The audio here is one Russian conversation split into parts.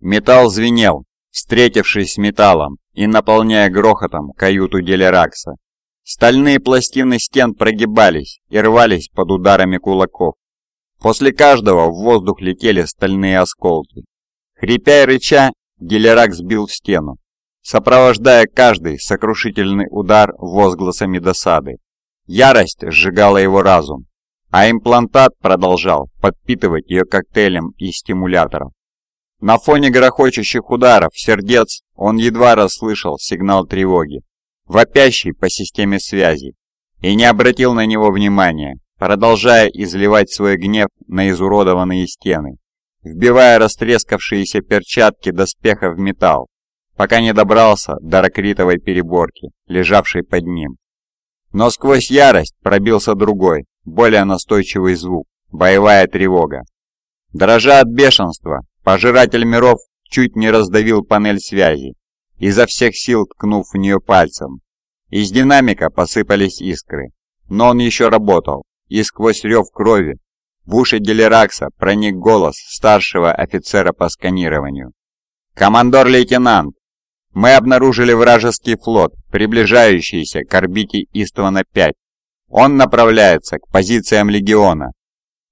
Металл звенел, встретившись с металлом и наполняя грохотом каюту Делеракса. Стальные пластины стен прогибались и рвались под ударами кулаков. После каждого в воздух летели стальные осколки. Хрипя и рыча, Гелерак сбил в стену, сопровождая каждый сокрушительный удар возгласами досады. Ярость сжигала его разум, а имплантат продолжал подпитывать ее коктейлем из стимуляторов. На фоне грохочущих ударов сердец он едва расслышал сигнал тревоги, вопящий по системе связи, и не обратил на него внимания, продолжая изливать свой гнев на изуродованные стены, вбивая растрескавшиеся перчатки доспеха в металл, пока не добрался до ракритовой переборки, лежавшей под ним. Но сквозь ярость пробился другой, более настойчивый звук – боевая тревога. Дрожа от бешенства, пожиратель миров чуть не раздавил панель связи, изо всех сил ткнув в нее пальцем. Из динамика посыпались искры, но он еще работал, и сквозь рев крови в уши Делеракса проник голос старшего офицера по сканированию. «Командор-лейтенант, мы обнаружили вражеский флот, приближающийся к орбите Иствана-5. Он направляется к позициям Легиона.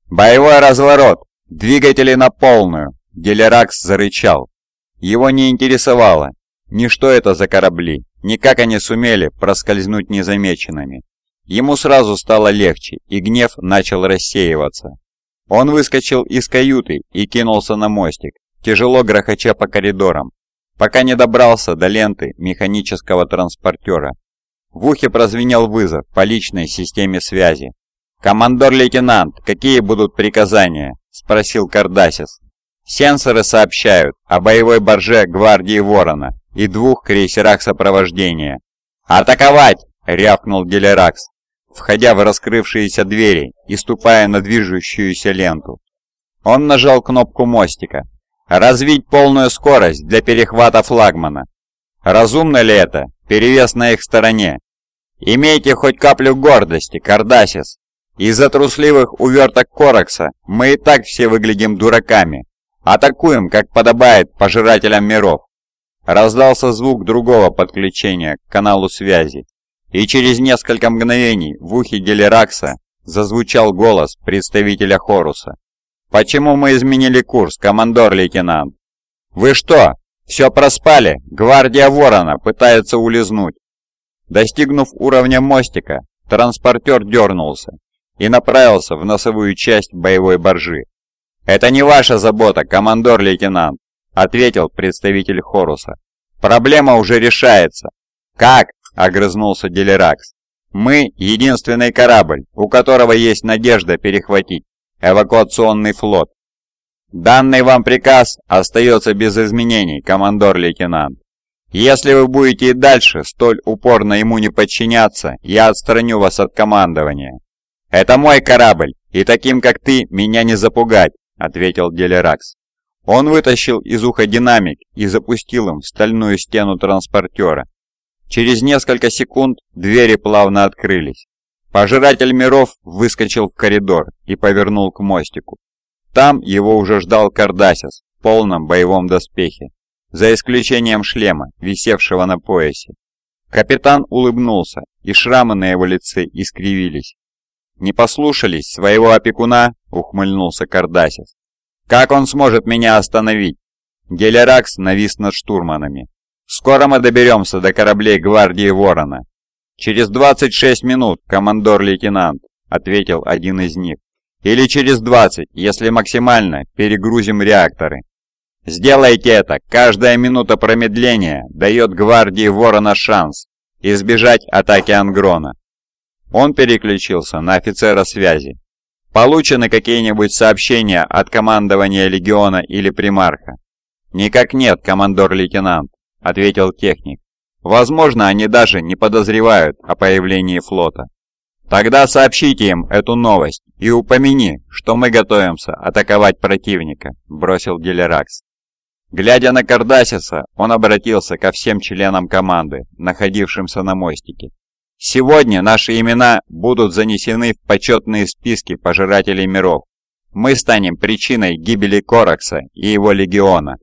Боевой разворот! Двигатели на полную!» Делеракс зарычал. Его не интересовало, ни что это за корабли, ни как они сумели проскользнуть незамеченными. Ему сразу стало легче, и гнев начал рассеиваться. Он выскочил из каюты и кинулся на мостик, тяжело грохоча по коридорам, пока не добрался до ленты механического транспортера. В ухе прозвенел вызов по личной системе связи. «Командор-лейтенант, какие будут приказания?» – спросил Кардасис. «Сенсоры сообщают о боевой борже гвардии Ворона и двух крейсерах сопровождения». «Атаковать!» – рявкнул Гелеракс, входя в раскрывшиеся двери и ступая на движущуюся ленту. Он нажал кнопку мостика. «Развить полную скорость для перехвата флагмана». Разумно ли это? Перевес на их стороне. Имейте хоть каплю гордости, Кардасис. Из-за трусливых уверток Коракса мы и так все выглядим дураками. Атакуем, как подобает пожирателям миров. Раздался звук другого подключения к каналу связи и через несколько мгновений в ухе Гелеракса зазвучал голос представителя Хоруса. «Почему мы изменили курс, командор-лейтенант?» «Вы что, все проспали? Гвардия Ворона пытается улизнуть!» Достигнув уровня мостика, транспортер дернулся и направился в носовую часть боевой боржи. «Это не ваша забота, командор-лейтенант», — ответил представитель Хоруса. «Проблема уже решается». «Как?» огрызнулся Делеракс. «Мы — единственный корабль, у которого есть надежда перехватить эвакуационный флот. Данный вам приказ остается без изменений, командор-лейтенант. Если вы будете и дальше столь упорно ему не подчиняться, я отстраню вас от командования. Это мой корабль, и таким, как ты, меня не запугать», — ответил Делеракс. Он вытащил из уха динамик и запустил им в стальную стену транспортера. Через несколько секунд двери плавно открылись. Пожиратель миров выскочил в коридор и повернул к мостику. Там его уже ждал Кардасис в полном боевом доспехе, за исключением шлема, висевшего на поясе. Капитан улыбнулся, и шрамы на его лице искривились. «Не послушались своего опекуна?» — ухмыльнулся Кардасис. «Как он сможет меня остановить?» Гелеракс навис над штурманами. Скоро мы доберемся до кораблей гвардии Ворона. Через 26 минут, командор-лейтенант, ответил один из них. Или через 20, если максимально перегрузим реакторы. Сделайте это. Каждая минута промедления дает гвардии Ворона шанс избежать атаки Ангрона. Он переключился на офицера связи. Получены какие-нибудь сообщения от командования легиона или примарха? Никак нет, командор-лейтенант ответил техник. Возможно, они даже не подозревают о появлении флота. Тогда сообщите им эту новость и упомяни, что мы готовимся атаковать противника, бросил Гелеракс. Глядя на Кардасиса, он обратился ко всем членам команды, находившимся на мостике. «Сегодня наши имена будут занесены в почетные списки пожирателей миров. Мы станем причиной гибели Коракса и его легиона.